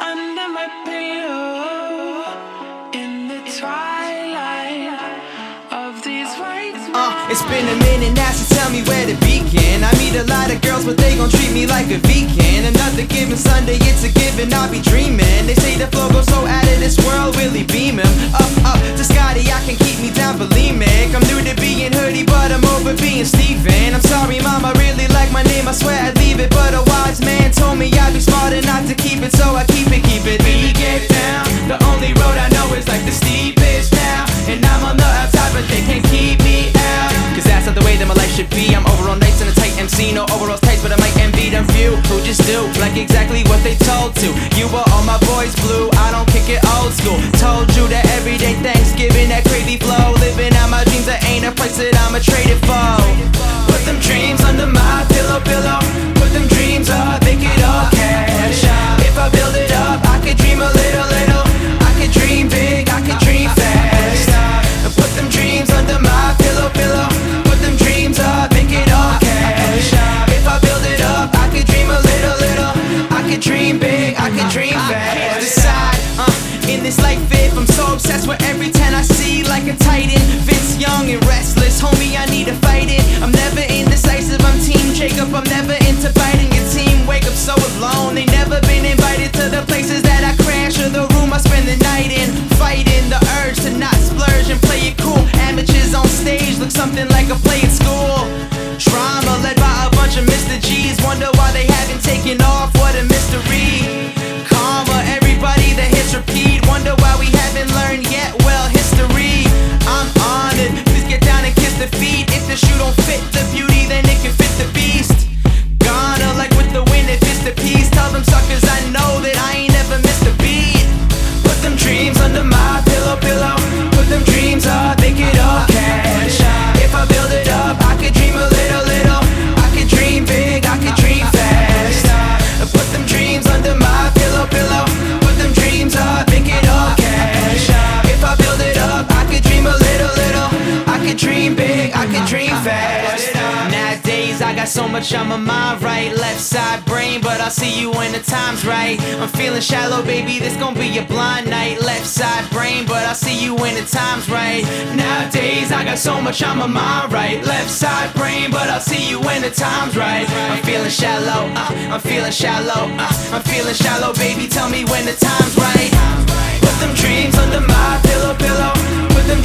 under my pillow in the twilight of these white. Uh, it's been a minute now, so tell me where to begin. I meet a lot of girls, but they gon' treat me like a vegan. Another given Sunday, it's a given. I'll be dreaming. see no overall taste, but I might envy them few who just do like exactly what they told to. You were all my boys blue. this life if I'm so obsessed with so much on my mind, right? Left side brain, but I'll see you when the time's right. I'm feeling shallow, baby, this gonna be a blind night. Left side brain, but I'll see you when the time's right. Nowadays, I got so much on my mind, right? Left side brain, but I'll see you when the time's right. I'm feeling shallow, uh, I'm feeling shallow, uh, I'm feeling shallow, baby, tell me when the time's right. Put them dreams under my pillow, pillow, put them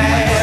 say